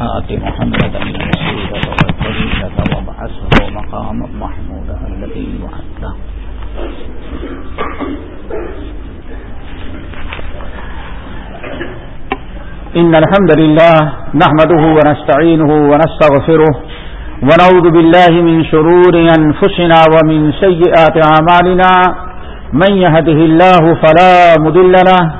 آت محمد وابعثه مقاما محمودا الذي وعدته إن الحمد لله نحمده ونستعينه ونستغفره ونعوذ بالله من شرور أنفسنا ومن سيئات عمالنا من يهده الله فلا مدل له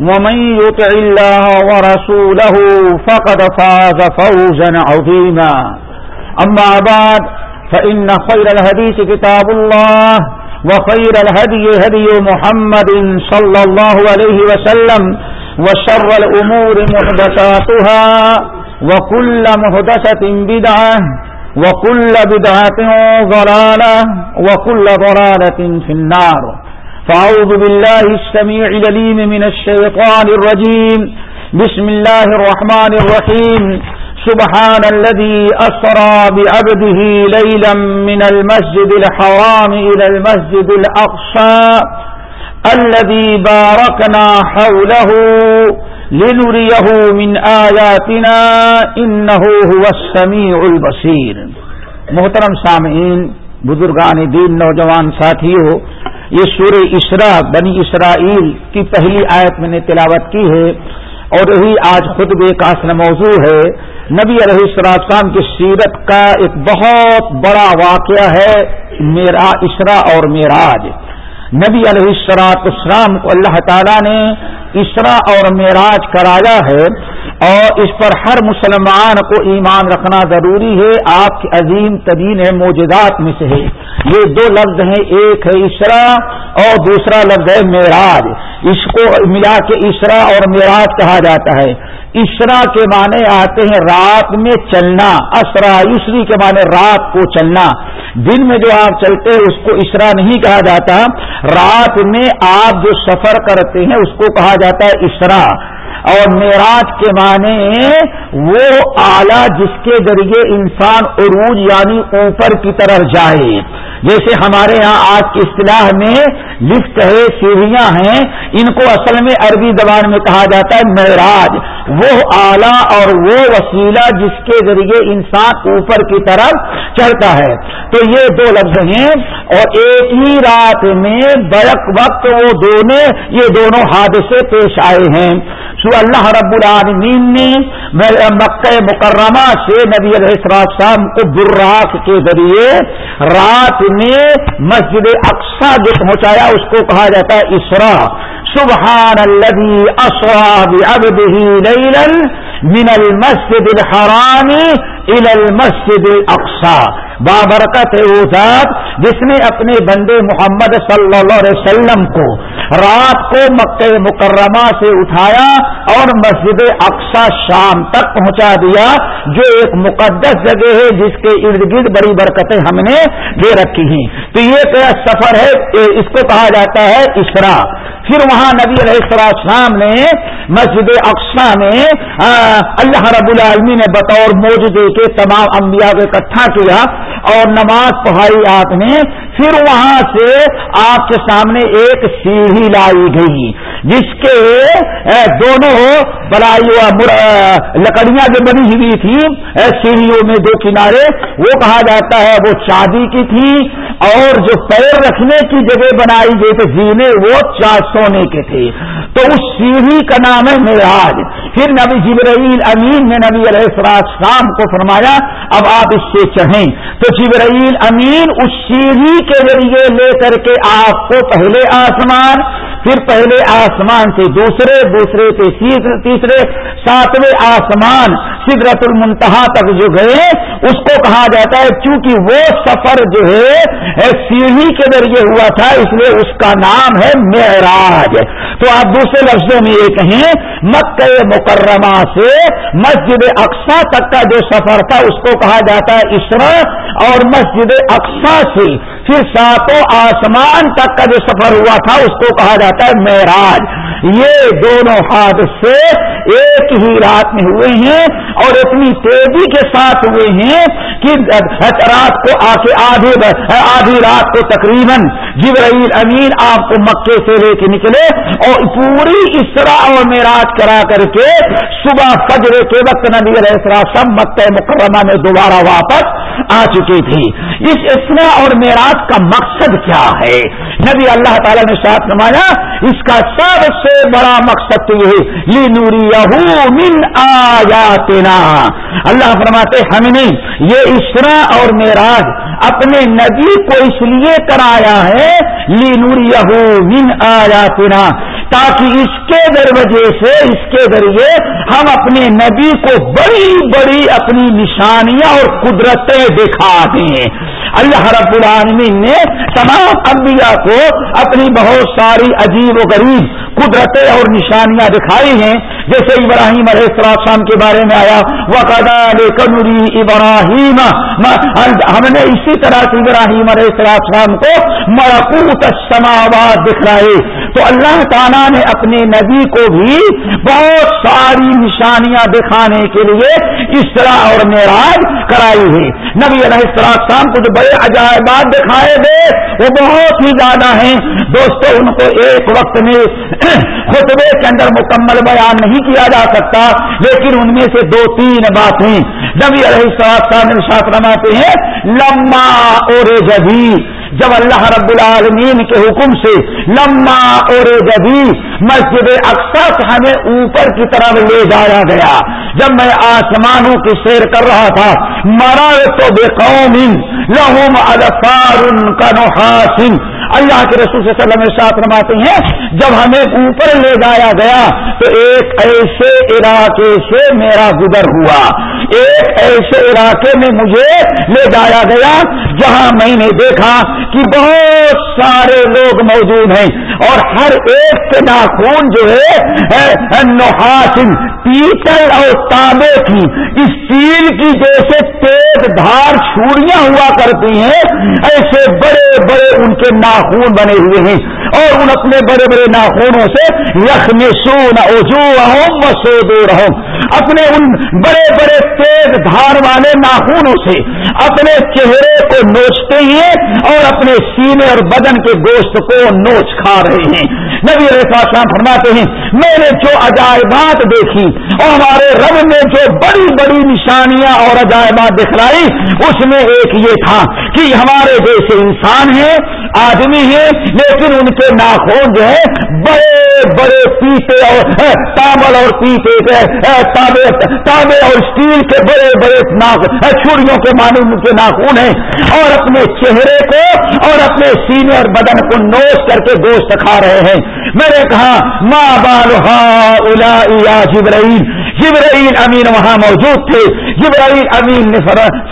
ومن يطع الله ورسوله فقد فاز فوزا عظيما. أما بعد، فإن خير الهديث كتاب الله، وخير الهدي هدي محمد صلى الله عليه وسلم، وشر الأمور محدثاتها، وكل محدثة بدعة، وكل بدعة ضلالة، وكل ضلالة في النار. فأعوذ بالله السميع لليم من الشيطان الرجيم بسم الله الرحمن الرحيم سبحان الذي أسرى بعبده ليلا من المسجد الحرام إلى المسجد الأقصى الذي باركنا حوله لنريه من آياتنا إنه هو السميع البصير محترم سامعین، بزرگان دین، نوجوان ساتھیوں یہ سورہ اسرا بنی اسرائیل کی پہلی آیت میں نے تلاوت کی ہے اور یہی آج خود کا اصل موضوع ہے۔ نبی علیہ السلام کی سیرت کا ایک بہت بڑا واقعہ ہے، میرا اسرا اور میراج۔ نبی علیہ السلاط اسلام کو اللہ تعالیٰ نے اسرا اور معراج کرایا ہے۔ اور اس پر ہر مسلمان کو ایمان رکھنا ضروری ہے۔ آپ کی عظیم ترین موجودات میں سے ہے۔ یہ دو لفظ ہیں، ایک ہے اسرا اور دوسرا لفظ ہے معراج۔ اس کو ملا کے اسرا اور معراج کہا جاتا ہے۔ اسرا کے معنی آتے ہیں رات میں چلنا، اسرا، یسری کے معنی رات کو چلنا۔ دن میں جو آپ چلتے ہیں، اس کو اسرا نہیں کہا جاتا۔ رات میں آپ جو سفر کرتے ہیں، اس کو کہا جاتا ہے اسرا۔ اور معراج کے معنی وہ آلہ جس کے ذریعے انسان عروج یعنی اوپر کی طرف جائے۔ جیسے ہمارے یہاں آج کی اصطلاح میں لفٹ ہے، سیڑھیاں ہیں۔ ان کو اصل میں عربی زبان میں کہا جاتا ہے معراج۔ وہ آلہ اور وہ وسیلہ جس کے ذریعے انسان اوپر کی طرف چڑھتا ہے۔ تو یہ دو لفظ ہیں اور ایک ہی رات میں برق وقت وہ دونوں یہ دونوں حادثے پیش آئے ہیں۔ سو اللہ رب العالمین نے مکہ مکرمہ سے نبی علیہ السلام کو براق کے ذریعے رات میں مسجد اقسا جو پہنچایا، اس کو کہا جاتا ہے اسرا۔ سبحان الذي اسرا بعبده ليلا من المسجد الحرام الى المسجد الاقصى بابرکت ہے وہ ذات جس نے اپنے بندے محمد صلی اللہ علیہ وسلم کو رات کو مکہ مکرمہ سے اٹھایا اور مسجد اقسا شام تک پہنچا دیا، جو ایک مقدس جگہ ہے جس کے ارد گرد بڑی برکتیں ہم نے دے رکھی ہیں۔ تو یہ کیا سفر ہے؟ اس کو کہا جاتا ہے اسرا۔ پھر وہاں نبی علیہ السلام نے مسجد اقسا میں اللہ رب العالمی نے بطور موجودے کے تمام انبیاء کو اکٹھا کیا اور نماز پڑھائی آپ نے، پھر وہاں سے آپ کے سامنے ایک سیڑھی لائی گئی، جس کے دونوں بلائی لکڑیاں جو بنی ہوئی تھی سیڑھیوں میں دو کنارے، وہ کہا جاتا ہے وہ چاندی کی تھی اور جو پیر رکھنے کی جگہ بنائی گئی تھی زینے وہ چار سونے کے تھے۔ تو اس سیڑھی کا نام ہے معراج۔ پھر نبی جبرائیل امین نے نبی علیہ السلام شام کو فرمایا، اب آپ اس سے چڑھیں۔ تو جبرائیل امین اس سیڑھی کے ذریعے لے کر کے آپ کو پہلے آسمان، پھر پہلے آسمان سے دوسرے دوسرے سے تیسرے ساتویں آسمان سدرت المنتہا تک جو گئے، اس کو کہا جاتا ہے، چونکہ وہ سفر جو ہے سیڑھی کے ذریعے ہوا تھا، اس لیے اس کا نام ہے معراج۔ تو آپ دوسرے لفظوں میں یہ کہیں، مکہ مکرمہ سے مسجد اقسا تک کا جو سفر تھا، اس کو کہا جاتا ہے اسرا، اور مسجد اقسا سے پھر ساتوں آسمان تک کا جو سفر ہوا تھا، اس کو کہا جاتا ہے معراج۔ یہ دونوں حادثے ایک ہی رات میں ہوئے ہیں اور اتنی تیزی کے ساتھ ہوئے ہیں کہ رات کو آ کے آدھی آدھی رات کو تقریباً جبرائیل امین آپ کو مکے سے لے کے نکلے اور پوری اسرا اور معراج کرا کر کے صبح فجر کے وقت نبی علیہ السلام سب مکہ مکرمہ میں دوبارہ واپس آ چکی تھی۔ اس اسنا اور معراج کا مقصد کیا ہے؟ نبی اللہ تعالی نے ساتھ نمایا اس کا سب سے بڑا مقصد تو یہ لی نوری من آیاتنا۔ اللہ فرماتے ہم نے یہ اسرا اور معراج اپنے نبی کو اس لیے کرایا ہے لی نوری من آیاتنا۔ تاکہ اس کے دروجے سے، اس کے ذریعے ہم اپنے نبی کو بڑی بڑی اپنی نشانیاں اور قدرتیں دکھا دیں۔ اللہ رب العالمین نے تمام انبیاء کو اپنی بہت ساری عجیب و غریب قدرتیں اور نشانیاں دکھائی ہیں، جیسے ابراہیم علیہ السلام کے بارے میں آیا کنوری ابراہیم ہم نے اسی طرح سے ابراہیم علیہ السلام کو مرکوت سماواد دکھلائے۔ تو اللہ تعالیٰ نے اپنے نبی کو بھی بہت ساری نشانیاں دکھانے کے لیے اس طرح اور معراج کرائی ہے نبی علیہ السلام کو جو بڑے عجائبات دکھائے گئے، وہ بہت ہی زیادہ ہیں۔ دوستوں ان کو ایک وقت میں خطبے کے اندر مکمل بیان نہیں کیا جا سکتا، لیکن ان میں سے دو، تین باتیں نبی علیہ السلام ساتھ رماتے ہیں، لما اور جبھی جب اللہ رب العالمین کے حکم سے لما اور جبھی مسجد اکثر ہمیں اوپر کی طرف لے جایا گیا۔ جب میں آسمانوں کی سیر کر رہا تھا مرا تو بے قوم لہم الفار کا نحاسن اللہ کے رسول صلی اللہ علیہ وسلم ساتھ رماتے ہیں، جب ہمیں اوپر لے جایا گیا تو ایک ایسے علاقے سے میرا گزر ہوا۔ ایک ایسے علاقے میں مجھے لے جایا گیا جہاں میں نے دیکھا کہ بہت سارے لوگ موجود ہیں اور ہر ایک کے ناخون جو ہے نحاسن پیتل اور تانبے کی اسٹیل کی جیسے تیز دھار چھوڑیاں ہوا کرتی ہیں، ایسے بڑے بڑے ان کے ناخون بنے ہوئے ہیں۔ اور ان اپنے بڑے بڑے ناخونوں سے یخ میں سو نہ سو دو رہو اپنے ان بڑے بڑے تیز دھار والے ناخونوں سے اپنے چہرے کو نوچتے ہیں اور اپنے سینے اور بدن کے گوشت کو نوچ کھا رہے ہیں۔ نبی شام فرماتے ہیں، میں نے جو عجائبات دیکھی اور ہمارے رب نے جو بڑی بڑی نشانیاں اور عجائبات دکھلائی، اس میں ایک یہ تھا کہ ہمارے جیسے انسان ہیں، آدمی ہیں، لیکن ان کے ناخون جو ہے بڑے بڑے پیتے اور تابل اور پیتے تابے اور اسٹیل کے بڑے بڑے چھڑیوں کے معلوم کے ناخون ہیں۔ اور اپنے چہرے کو اور اپنے سینے اور بدن کو نوش کر کے گوشت کھا رہے ہیں۔ میں نے کہا ماں بالحا الا جبرائیل؟ جبرائیل امین وہاں موجود تھے۔ جبرائیل امین نے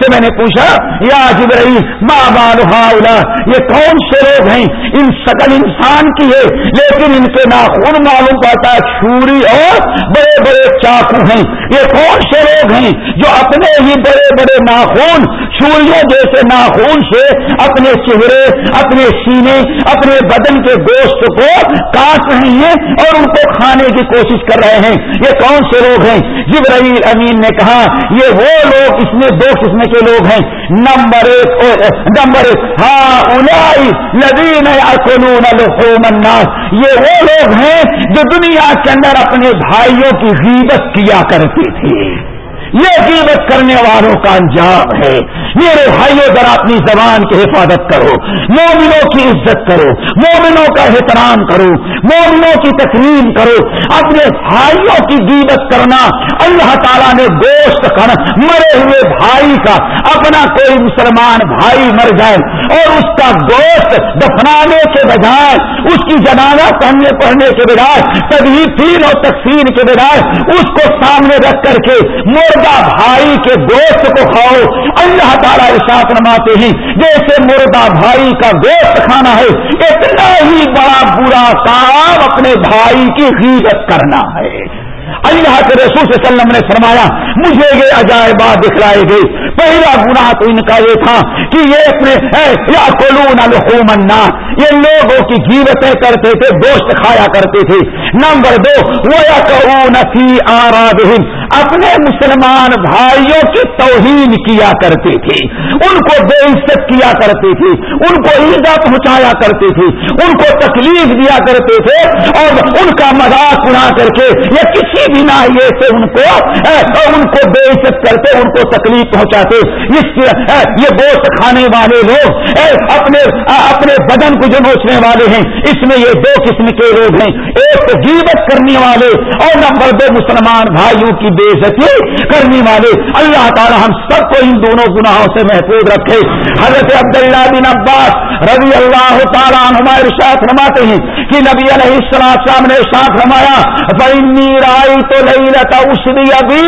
سے میں نے پوچھا، یا جبرائیل ماں بالحا الا یہ کون سے لوگ ہیں؟ ان شکل انسان کی ہے، لیکن ان کے ناخن معلوم پاتا چھری اور بڑے بڑے چاقو ہیں۔ یہ کون سے لوگ ہیں جو اپنے ہی بڑے بڑے ناخون چوریوں جیسے ناخون سے اپنے چہرے، اپنے سینے، اپنے بدن کے گوشت کو کاٹ رہے ہیں اور ان کو کھانے کی کوشش کر رہے ہیں۔ یہ کون سے لوگ ہیں؟ جبرائیل امین نے کہا، یہ وہ لوگ اس میں دو قسم کے لوگ ہیں۔ نمبر ایک نمبر ایک ہاں ندین الناس۔ یہ وہ لوگ ہیں جو دنیا کے اندر اپنے بھائیوں کی غیبت کیا کرتے تھے۔ یہ قیمت کرنے والوں کا انجام ہے۔ میرے بھائیوں ذرا اپنی زبان کی حفاظت کرو۔ مومنوں کی عزت کرو۔ مومنوں کا احترام کرو۔ مومنوں کی تسلیم کرو۔ اپنے بھائیوں کی قیمت کرنا اللہ تعالیٰ نے گوشت کر مرے ہوئے بھائی کا۔ اپنا کوئی مسلمان بھائی مر جائے اور اس کا گوشت دفنانے کے بجائے، اس کی جنازہ پڑھنے پڑھنے کے بجائے تبھی تین اور تقسیم کے بجائے، اس کو سامنے رکھ کر کے مردہ بھائی کے گوشت کو کھاؤ، اللہ تعالیٰ ارشاد نماتے ہیں، جیسے مردہ بھائی کا گوشت کھانا ہے، اتنا ہی بڑا برا کام اپنے بھائی کی حفظت کرنا ہے۔ اللہ کے رسول صلی اللہ علیہ وسلم نے فرمایا، مجھے یہ عجائبات دکھلائے گئے۔ پہلا گناہ تو ان کا یہ تھا کہ یہ اپنے یا کلون الحمنا یہ لوگوں کی جیوتیں کرتے تھے، گوشت کھایا کرتے تھے۔ نمبر دو وہ یا کہ اپنے مسلمان بھائیوں کی توہین کیا کرتے تھے ان کو بے عزت کیا کرتے تھے ان کو ایزا پہنچایا کرتے تھے ان کو تکلیف دیا کرتے تھے، اور ان کا مذاق اڑا کر کے یا کسی بھی ناحیے سے ان کو ان کو بے عزت کرتے، ان کو تکلیف پہنچاتے۔ اس یہ گوشت کھانے والے لوگ اپنے اپنے بدن کو جو نوچنے والے ہیں، اس میں یہ دو قسم کے لوگ ہیں۔ ایک جیوت کرنے والے اور نمبر دو مسلمان بھائیوں کی بے عزتی کرنے والے اللہ تعالی ہم سب کو ان دونوں گناہوں سے محفوظ رکھے۔ حضرت عبداللہ بن عباس رضی اللہ تعالیٰ ہمارے ساتھ رماتے ہیں کہ نبی علیہ السلام صاحب نے ساتھ رمایا بنی رائی تو نہیں رہتا اس نے ابھی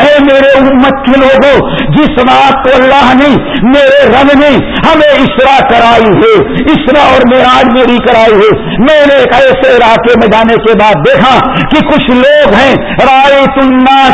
اے میرے امت کے لوگوں، جس بات کو اللہ نے میرے رب نے ہمیں اسرا کرائی ہے، اسرا اور میراج میری کرائی ہے۔ میں نے ایک ایسے علاقے میں جانے کے بعد دیکھا کہ کچھ لوگ ہیں رائے تناسا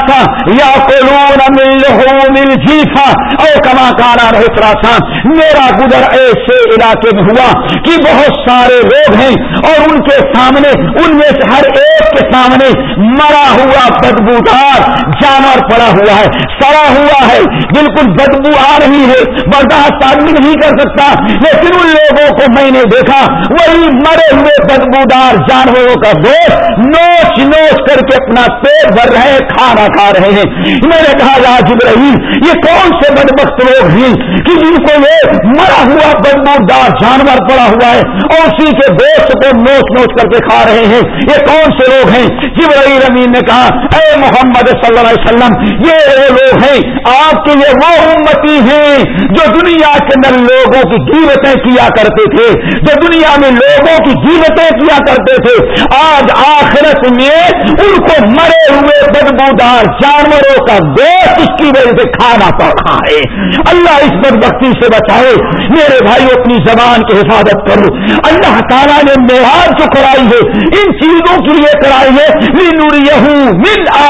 یا کولون مل ہو مل جیفا اور کما کارا رہا تھا میرا گزر ایسے علاقے میں ہوا کہ بہت سارے لوگ ہیں اور ان کے سامنے، ان میں سے ہر ایک کے سامنے مرا ہوا بدبودار جانور پڑا ہوا ہے، سڑا ہوا ہے، بالکل بدبو آ رہی ہے، برداشت آدمی نہیں کر سکتا۔ لیکن ان لوگوں کو میں نے دیکھا، وہی مرے ہوئے بدبودار جانوروں کا گوشت نوچ نوچ کر کے اپنا پیٹ بھر رہے، کھانا کھا رہے ہیں۔ میں نے کہا راجب رہی یہ کون سے بدبخت لوگ ہیں کہ جن کو یہ مرا ہوا بدبودار جانور پڑا ہوا ہے اور اسی کے دوست کو نوچ نوچ کر کے کھا رہے ہیں؟ یہ کون سے لوگ ہیں؟ جبرائیل امین نے کہا، اے محمد صلی اللہ علیہ وسلم، یہ وہ لوگ ہیں، آپ کے یہ وہ امتی ہیں جو دنیا کے اندر لوگوں کی قیمتیں کیا کرتے تھے، جو دنیا میں لوگوں کی قیمتیں کیا کرتے تھے، آج آخرت میں ان کو مرے ہوئے بدبودار جانوروں کا گوشت اس کی وجہ سے کھانا پڑ ہے۔ اللہ اس بدبختی سے بچائے۔ میرے بھائی اپنی زبان کی حفاظت کرو۔ اللہ تعالیٰ نے معراج جو کرائی ہے، ان چیزوں کے لیے کرائی ہے۔ مل آ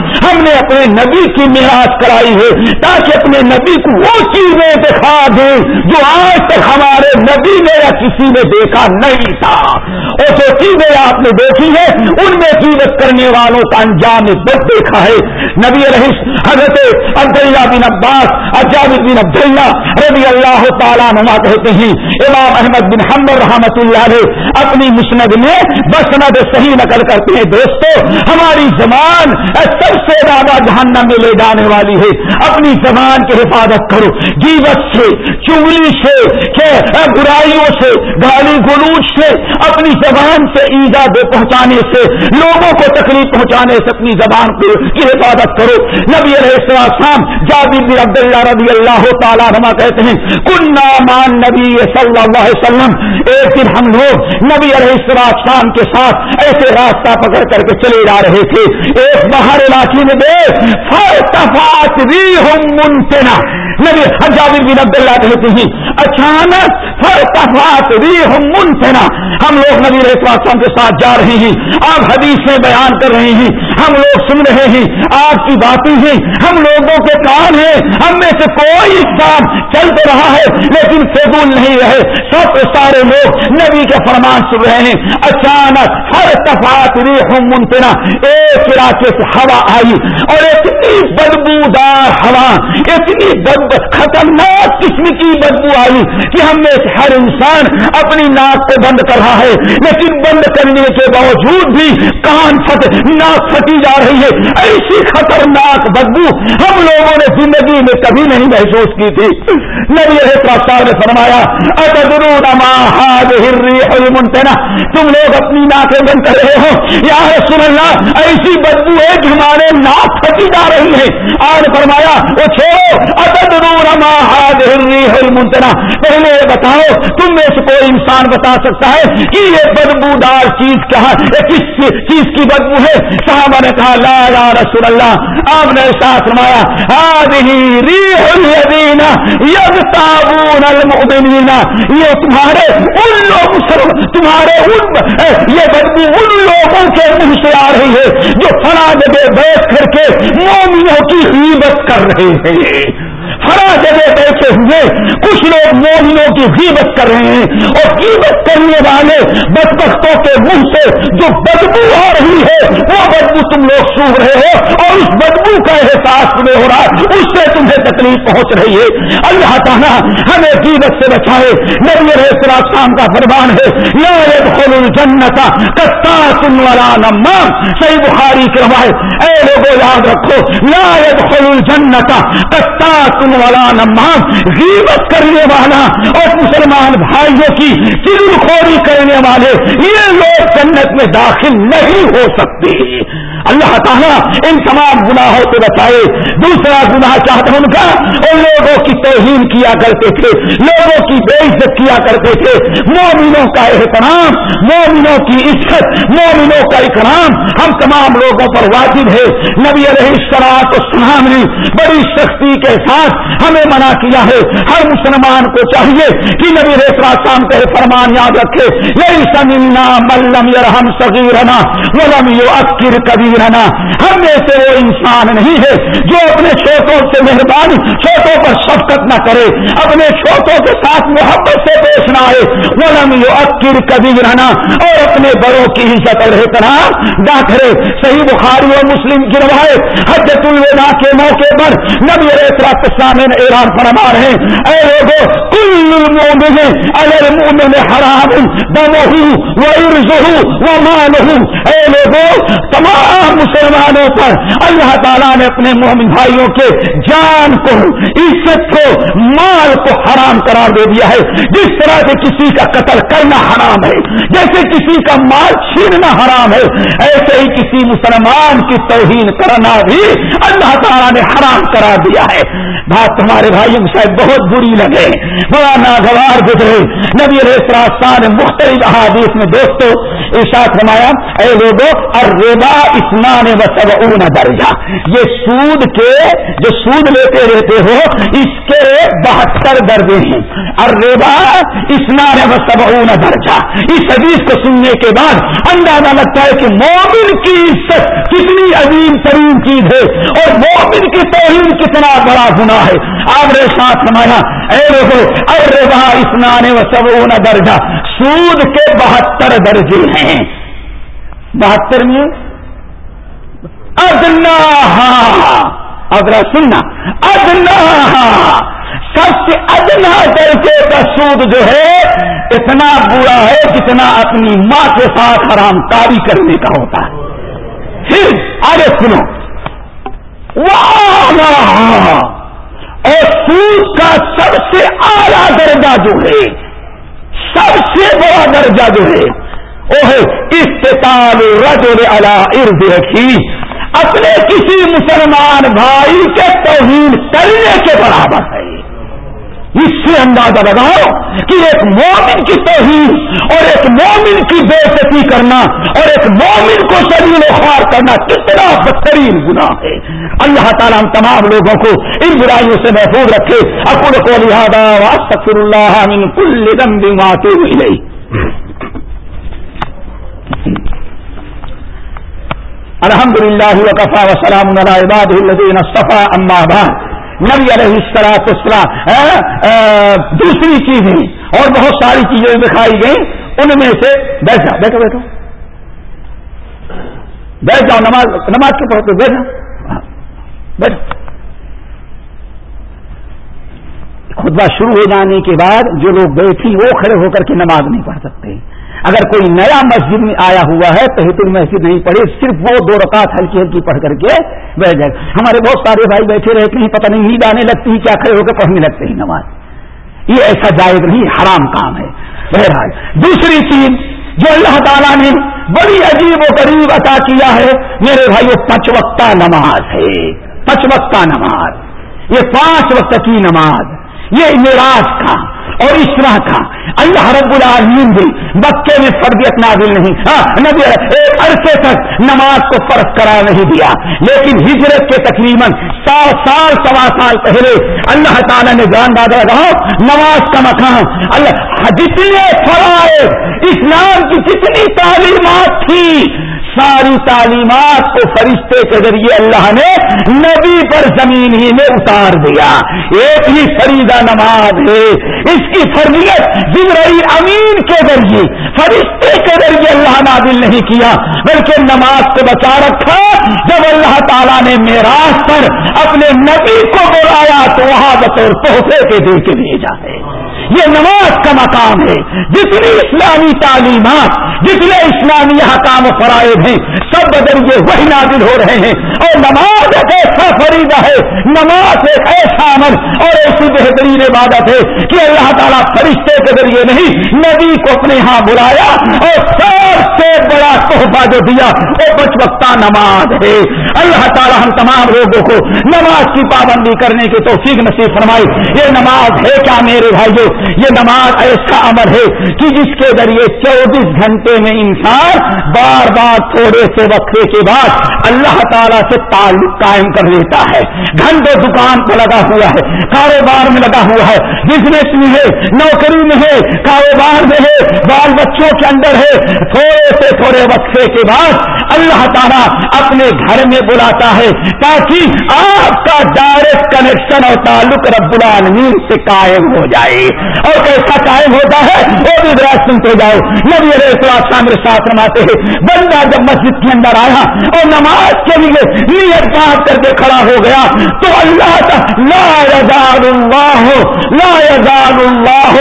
ہم نے اپنے نبی کی معراج کرائی ہے تاکہ اپنے نبی کو وہ چیزیں دکھا دیں جو آج تک ہمارے نبی نے کسی نے دیکھا نہیں تھا۔ اور جو چیزیں آپ نے دیکھی ہے ان میں قیمت کرنے والوں کا انجام بد دیکھا ہے۔ نبی رحیش حضرت عبداللہ بن عباس اجاب بن عبداللہ رضی اللہ تعالیٰ نما کہتے ہیں، امام احمد بن حمد رحمت اللہ علیہ اپنی مسند میں بسند صحیح نقل کرتے ہیں، دوستو، ہماری زبان سب سے زیادہ جہنم میں لے جانے والی ہے۔ اپنی زبان کی حفاظت کرو۔ جیوت سے، چنگلی سے برائیوں سے گالی گلوچ سے اپنی زبان سے ایجا دے پہنچانے سے، لوگوں کو تکلیف پہنچانے سے اپنی زبان کی حفاظت کرو۔ نبی علیہ السلام جابر بن عبد اللہ رضی اللہ تعالیٰ رما کہتے ہیں کن نامان نبی صلی اللہ علیہ وسلم۔ ایک دن ہم لوگ نبی علیہ السلام کے ساتھ ایسے راستہ پکڑ کر کے چلے جا رہے تھے۔ ایک باہر علاقے میں دے فرتفات منتنا نبی حجابر بن عبداللہ کہتے ہیں، اچانک فرتفات منتنا ہم لوگ نبی السلام کے ساتھ جا رہے ہیں۔ آپ حدیث میں بیان کر رہے ہیں۔ ہم لوگ سن رہے ہیں۔ آپ کی باتیں ہیں۔ ہم لوگوں کے کام ہیں۔ ہم میں سے کوئی کام چل تو رہا ہے، لیکن فضول نہیں رہے۔ سب سارے لوگ نبی کے فرمان سن رہے ہیں۔ اچانک ہر تفاط ریح منتنا ایک علاقے سے ہوا آئی اور اتنی بدبودار ہوا، اتنی بد خطرناک قسم کی بدبو آئی کہ ہم میں ہر انسان اپنی ناک کو بند کر رہا ہے، لیکن بند کرنے کے باوجود بھی کان پھٹ، ناک پھٹی جا رہی ہے۔ ایسی خطرناک بدبو ہم لوگوں نے زندگی میں کبھی نہیں محسوس کی تھی۔ نبی صاحب نے فرمایا منتنا تم لوگ اپنی ناکیں بند کر رہے ہو۔ یا رسول اللہ، ایسی بدبو ہے کہ ہمارے ناک پھٹی جا رہی ہے۔ آج فرمایا وہ چھوڑو منتنا پہلے یہ بتاؤ، تم میں سے کوئی انسان بتا سکتا ہے کہ یہ بدبو دار چیز کہاں کس چیز کی بدبو ہے؟ صحابہ نے کہا، لا یا رسول اللہ، آپ نے ساتھ فرمایا یہ تمہارے ان لوگوں تمہارے ان یہ بدبو ان لوگوں کے منہ سے آ رہی ہے، جو فنا جگہ بیٹھ کر کے مومنوں کی حیبت کر رہے ہیں۔ ہر جگہ بیٹھے ہوئے کچھ لوگ مومنوں کی غیبت کر رہے ہیں اور غیبت کرنے والے بدبختوں کے منہ سے جو بدبو آ رہی ہے وہ بدبو تم لوگ سوکھ رہے ہو اور اس بدبو کا احساس تمہیں ہو رہا ہے، اس سے تمہیں تکلیف پہنچ رہی ہے۔ اللہ تعالیٰ ہمیں غیبت سے بچائے۔ نبی رہے شام کا فرمان ہے یا خل الجنت کتا تم والا نما صحیح بخاری کے روایت اے لوگوں یاد رکھو یا خل الجنت کتا تم والا نماز غیبت کرنے والا اور مسلمان بھائیوں کی چل خوری کرنے والے، یہ لوگ جنت میں داخل نہیں ہو سکتے۔ اللہ تعالیٰ ان تمام گناہوں سے بچائے دوسرا گناہ چاہتا ان کا ان لوگوں کی توہین کیا کرتے تھے، لوگوں کی بے عزت کیا کرتے تھے۔ مومنوں کا احترام، مومنوں کی عزت، مومنوں کا اکرام ہم تمام لوگوں پر واجب ہے۔ نبی علیہ شراط اسلام نے بڑی سختی کے ساتھ ہمیں منع کیا ہے۔ ہر مسلمان کو چاہیے کہ نبی ریسرا شام کے فرمان یاد رکھے یہی سمینا ملم یرحم صغیرنا ولم یؤکر کبیرنا ہم میں سے وہ انسان نہیں ہے جو اپنے چھوٹوں سے مہربانی چھوٹوں پر شفقت نہ کرے، اپنے چھوٹوں کے ساتھ محبت سے پیش نہ آئے۔ ولم یؤکر کبیرنا اور اپنے بڑوں کی عزت اور احترام نہ کرے۔ صحیح بخاری اور مسلم کی روایت، حجت الوداع کے موقع پر نبی ریسرا سامنے اعلان فرما رہے ہیں۔ اے لوگوں کل المومن اگر مومن حرام دمہ وعرضہ ومالہ اے لوگوں تمام مسلمانوں پر اللہ تعالیٰ نے اپنے مومن بھائیوں کے جان کو، عزت کو، مال کو حرام قرار دے دیا ہے۔ جس طرح سے کسی کا قتل کرنا حرام ہے، جیسے کسی کا مال چھیننا حرام ہے، ایسے ہی کسی مسلمان کی توہین کرنا بھی اللہ تعالیٰ نے حرام قرار دیا ہے۔ بات تمہارے بھائیوں کو شاید بہت بری لگے۔ بڑا ناگوار گزرے۔ نبی ریسراستان مختلف احادیث میں دوستو ارشاد فرمایا، اے لوگوں ریبا اسمان و سب اون درجہ۔ یہ سود کے، جو سود لیتے رہتے ہو، اس کے بہتر درجے ہیں۔ اور ریبا اسمان و سب اون درجہ۔ اس حدیث کو سننے کے بعد اندازہ لگتا ہے کہ مومن کی عزت کتنی عظیم ترین چیز ہے۔ اور مومن کی توہین کتنا بڑا گنا ہے۔ آپ نے ساتھ سمایا اے لوگوں ارے وہاں اسنان و سب درجہ، سود کے بہتر درجے ہیں۔ بہتر میں ادنا اگر سننا۔ ادنا سب سے ادنا درجے کا سود جو ہے، اتنا برا ہے جتنا اپنی ماں کے ساتھ حرام کاری کرنے کا ہوتا ہے۔ پھر آگے سنو۔ واہ۔ اور سود کا سب سے اعلیٰ درجہ جو ہے، سب سے بڑا درجہ جو ہے، وہ ہے استطال رجل علی ارد رکھی اپنے کسی مسلمان بھائی کے توہین کرنے کے برابر ہے۔ اس سے اندازہ لگاؤ کہ ایک مومن کی توہین اور ایک مومن کی بےزتی کرنا اور ایک مومن کو شریر خوار کرنا کتنا بدترین گناہ ہے۔ اللہ تعالیٰ ہم تمام لوگوں کو ان برائیوں سے محفوظ رکھے۔ اکل کو لہٰذا سفر اللہ من کل دم ہوئی نہیں الحمد للہ وقفا وسلام عباد الدین صفا اما بان نبی علیہ السلاط اسلام دوسری چیزیں اور بہت ساری چیزیں دکھائی گئی ان میں سے بیٹھ جاؤ، بیٹھو بیٹھو۔ بیٹھ جاؤ، نماز نماز کے پڑھتے بیٹھ جاؤ۔ بیٹھو خطبہ شروع ہو جانے کے بعد جو لوگ بیٹھی وہ کھڑے ہو کر کے نماز نہیں پڑھ سکتے۔ اگر کوئی نیا مسجد میں آیا ہوا ہے تو ہت مسجد نہیں پڑھے صرف وہ دو رکعت ہلکی ہلکی پڑھ کر کے بیٹھ جائے۔ ہمارے بہت سارے بھائی بیٹھے رہتے ہیں، پتہ نہیں نیند آنے لگتی کیا کھڑے ہو کے پڑھنے لگتے ہیں نماز۔ یہ ایسا جائز نہیں، حرام کام ہے۔ بہرحال، دوسری چیز جو اللہ تعالیٰ نے بڑی عجیب و غریب عطا کیا ہے، میرے بھائی پچ وقتہ نماز ہے۔ پچ وقتہ نماز۔ یہ پانچ وقت کی نماز۔ یہ میراج کا اور اس طرح کا اللہ رب العالمین بھی بچے میں فرضیت نازل نہیں ہاں نبی ایک عرصے تک نماز کو فرض کرا نہیں دیا۔ لیکن ہجرت کے تقریباً سو سال، سوا سال پہلے اللہ تعالیٰ نے جان دادا رہا، نماز کا مقام۔ اللہ، جتنے فرائض اسلام کی جتنی تعلیمات تھی ساری تعلیمات کو فرشتے کے ذریعے اللہ نے نبی پر زمین ہی میں اتار دیا۔ ایک ہی فریدہ نماز ہے۔ اس کی فرمیت جبرئی امین کے ذریعے، فرشتے کے ذریعے اللہ نادل نہیں کیا، بلکہ نماز کو بچا رکھا۔ جب اللہ تعالیٰ نے میراث پر اپنے نبی کو بلایا تو وہاں بطور تحفے کے دے کے بھیجا ہے یہ نماز کا مقام ہے۔ جتنی اسلامی تعلیمات، جتنے اسلامی حکام و فرائض ہیں، سب بدل یہ وہی نازل ہو رہے ہیں۔ اور نماز ایک ایسا فریدہ ہے، نماز ایک ایسا عمل اور ایسی بہترین عبادت ہے کہ اللہ تعالیٰ فرشتے کے ذریعے نہیں، نبی کو اپنے ہاں بلایا اور سب سے بڑا تحفہ جو دیا، وہ بچ وقتہ نماز ہے۔ اللہ تعالیٰ ہم تمام لوگوں کو نماز کی پابندی کرنے کی توفیق نصیب فرمائی یہ نماز ہے کیا میرے بھائیوں یہ نماز ایسا عمل ہے کہ جس کے ذریعے چوبیس گھنٹے میں انسان بار بار تھوڑے سے وقفے کے بعد اللہ تعالیٰ سے تعلق قائم کر لیتا ہے۔ گھنٹے دکان پہ لگا ہوا ہے، کاروبار میں لگا ہوا ہے بزنس میں ہے، نوکری میں ہے، کاروبار میں ہے، بال بچوں کے اندر ہے۔ تھوڑے سے تھوڑے وقفے کے بعد اللہ تعالیٰ اپنے گھر میں بلاتا ہے تاکہ آپ کا ڈائریکٹ کنیکشن اور تعلق رب العالمین سے قائم ہو جائے۔ اور کیسا قائم ہوتا ہے، وہ بھی ذرا سنتے جاؤ۔ نبی علیہ السلام میرے ساتھ رماتے ہیں، بندہ جب مسجد کے اندر آیا اور نماز کے لیے نیت بات کر کے کھڑا ہو گیا، تو اللہ لا یزال اللہ، لا یزال اللہ۔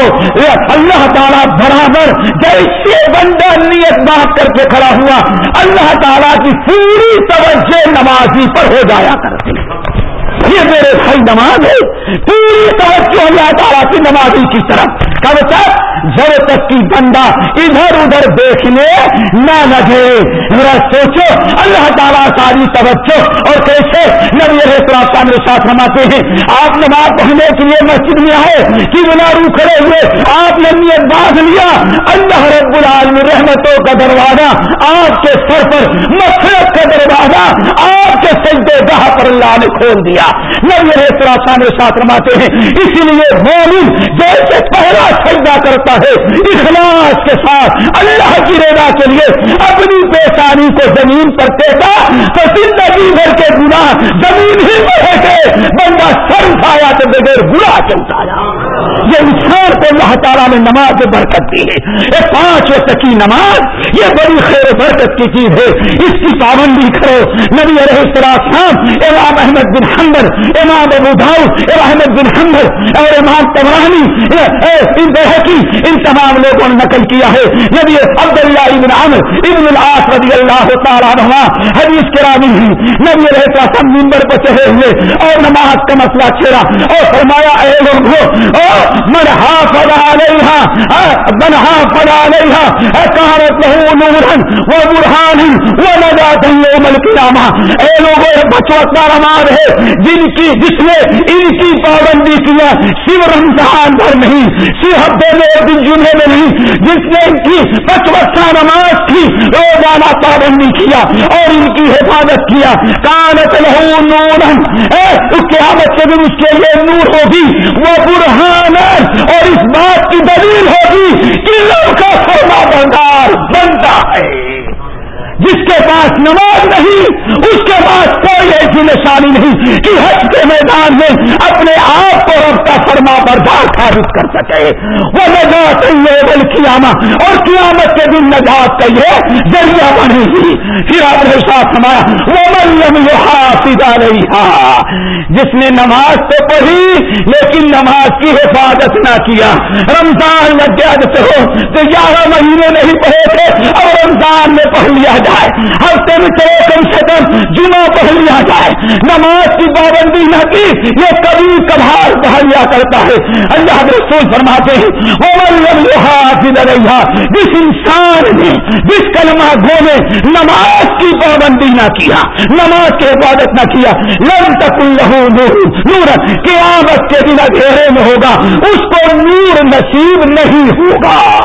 اللہ تعالیٰ، برابر جیسے بندہ نیت بات کر کے کھڑا ہوا، اللہ تعالیٰ کی پوری توجہ نمازی پر ہو جایا کرتے۔ یہ میرے بھائی نماز ہے۔ پوری توجہ اللہ تعالیٰ کی نمازی کی طرف۔ کب تک؟ جب تک کی بندہ ادھر ادھر دیکھنے نہ لگے۔ ذرا سوچو، اللہ تعالیٰ ساری توجہ اور کیسے نبی نبی ساتھ رماتے ہیں۔ آپ نماز پڑھنے کے لیے مسجد میں آئے کہ بنا رو کھڑے ہوئے، آپ نے نیت باندھ لیا۔ اللہ رب العالم رحمتوں کا دروازہ، آپ کے سر پر مسرت کا دروازہ آپ کے سجدے گاہ پر اللہ نے کھول دیا۔ نبی السلام ساتھ رماتے ہیں۔ اسی لیے مومن جیسے پہلا سجدہ کرتا ہے، اخلاص کے ساتھ اللہ کی رضا کے لیے اپنی پیشانی کو زمین پر ٹیکا تو زندگی بھر کے گناہ زمین ہی میں کے بندہ سر اٹھایا تو بغیر برا چلتا جا یہ انسان کو اللہ تعالیٰ نے نماز میں برکت دی ہے۔ یہ پانچ وقت کی نماز، یہ بڑی خیر برکت کی چیز ہے۔ اس کی پابندی کرو۔ نبی علیہ السلام امام احمد بن حمبر امام ابو داؤ امام احمد بن حمبر اور امام تبرانی ان بحقی ان تمام لوگوں نے نقل کیا ہے۔ نبی عبداللہ ابن عمر ابن العاص رضی اللہ تعالیٰ عنہ حدیث کے راوی نبی رہتا سب ممبر پر چڑھے ہوئے اور نماز کا مسئلہ چھیڑا اور فرمایا، اے لوگوں من حافظ علیہا من حافظ علیہا اکارت لہو نورن و برحان و نجات یوم القیامہ۔ اے لوگوں بچوتا نماز ہے۔ جن کی جس نے ان کی پابندی کیا صرف رمضان بھر نہیں صرف ہفتے میں ایک دن جمعے میں نہیں، جس نے ان کی پچوسا نماز کی روزانہ پابندی کیا اور ان کی حفاظت کیا کانت لہو نور قیامت کے دن اس کے لیے نور ہوگی۔ وہ برہان اور اس بات کی دلیل ہوگی کہ کا فرما بردار بنتا ہے۔ جس کے پاس نماز نہیں، اس کے پاس کوئی ایسی نشانی نہیں کہ حج کے میدان میں اپنے آپ کو رب کا فرما بردار تھا ثابت کر سکے۔ وہ نجات بل قیامہ اور قیامت کے دن نجات کا یہ ذریعہ بنے گی پھر آپ نے ساتھ ہمارا وہ جس نے نماز تو پڑھی، لیکن نماز کی حفاظت نہ کیا۔ رمضان میں سے ہو، تو گیارہ مہینے نہیں پڑھے تھے اور رمضان میں پڑھ لیا جائے۔ ہفتے میں چلو کم سے کم جمعہ پڑھ لیا جائے۔ نماز کی پابندی نہ کی، یہ کبھی کبھار پڑھ لیا کرتا ہے۔ اللہ رسول فرماتے ہیں جس انسان نے جس کلمہ گو نے نماز کی پابندی نہ کیا نماز کی حفاظت نہ کیا۔ لن تک نور۔ نور قیامت کے دن اندھیرے میں ہوگا۔ اس کو نور نصیب نہیں ہوگا۔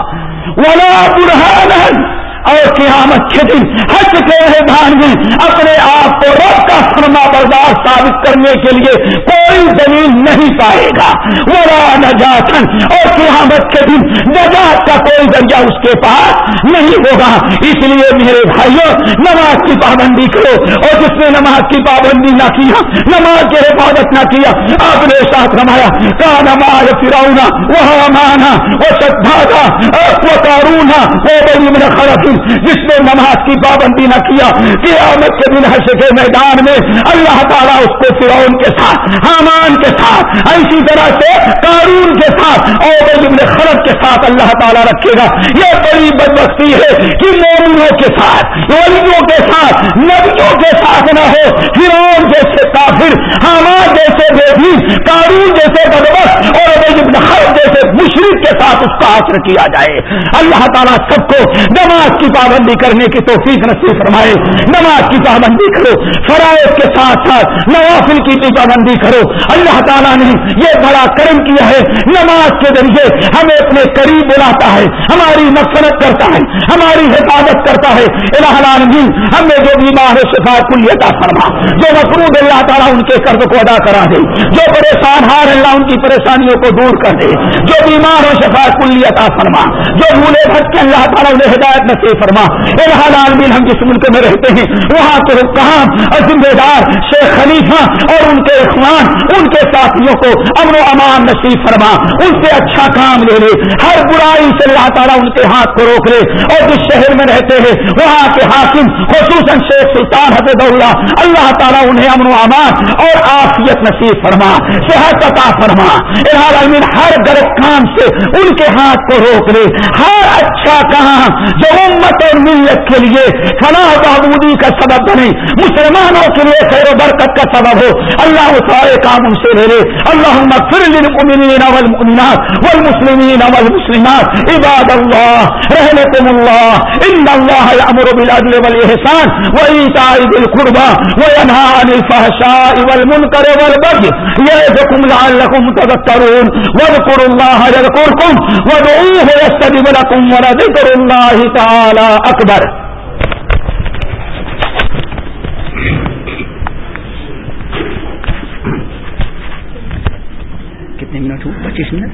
ولا برہان اور قیامت کے دن حج کے میدان میں اپنے آپ کو رب کا فرما بردار ثابت کرنے کے لیے کوئی دلیل نہیں پائے گا۔ وہ نجاتن اور قیامت کے دن نجات کا کوئی ذریعہ اس کے پاس نہیں ہوگا۔ اس لیے میرے بھائیوں نماز کی پابندی کرو۔ اور جس نے نماز کی پابندی نہ کیا نماز کی حفاظت نہ کیا، آپ نے ساتھ رمایا کا نماز فراؤنا وہ مانا وہ سدا تھا وہ کارونا وہ بڑی میں خراب جس نے نماز کی پابندی نہ کیا، قیامت کے دن حش کے میدان میں اللہ تعالیٰ اس کو فرعون کے ساتھ، حامان کے ساتھ اسی طرح سے قارون کے ساتھ، اور خرب کے ساتھ اللہ تعالیٰ رکھے گا۔ یہ بڑی بدبختی ہے کہ مومنوں کے ساتھ، ولیوں کے ساتھ، نبیوں کے ساتھ نہ ہو، فرعون جیسے کافر، حامان جیسے بے قارون جیسے بدبخت، اور ابن خرب جیسے مشرق کے ساتھ اس کا حاصل کیا جائے۔ اللہ تعالیٰ سب کو نماز کی پابندی کرنے کی توفیق نصیب فرمائے۔ نماز کی پابندی کرو، فرائض کے ساتھ ساتھ نوافل کی بھی پابندی کرو۔ اللہ تعالیٰ نے یہ بڑا کرم کیا ہے۔ نماز کے ذریعے ہمیں اپنے قریب بلاتا ہے، ہماری مقصد کرتا ہے، ہماری حفاظت کرتا ہے۔ العالمین ہمیں جو بیمار ہے شفا کلیتا فرما، جو مقروض اللہ تعالیٰ ان کے قرض کو ادا کرا دے، جو پریشان ہار اللہ ان کی پریشانیوں کو دور کر دے۔ جو بیمار ہو شفا کلیتا فرما، جو بھولے بھٹ کے اللہ تعالیٰ انہیں ہدایت نصیب فرما الحال عالمین، ہم جس ملک میں رہتے ہیں، وہاں کے حکام اور ذمہ دار شیخ خلیفہ اور ان کے اخوان، ان کے ساتھیوں کو امن و امان نصیب فرما، ان سے اچھا کام لے لے، ہر برائی سے اللہ تعالیٰ ان کے ہاتھ کو روک لے اور جس شہر میں رہتے ہیں، وہاں کے حاکم، خصوصاً شیخ سلطان حفظ اللہ اللہ تعالیٰ انہیں امن و امان اور آفیت نصیب فرما، صحت عطا فرما عالمین، ہر غلط کام سے ان کے ہاتھ کو روک لے، ہر اچھا کام جو ان امت اور ملت کے لیے فلاح بہبودی کا سبب بنے مسلمانوں کے لیے خیر و برکت کا سبب ہو۔ اللہ سارے کام ان سے لے لے اللہ مغفر للمؤمنین والمؤمنات والمسلمین والمسلمات۔ عباد اللہ رحمكم الله ان الله يأمر بالعدل والإحسان وإيتاء ذي القربى وينهى عن الفحشاء والمنكر والبغي يعظكم لعلكم تذكرون واذكروا الله يذكركم وادعوه يستجب لكم ولذكر الله تعالى تعالی اکبر۔ کتنے منٹ ہو پچیس منٹ؟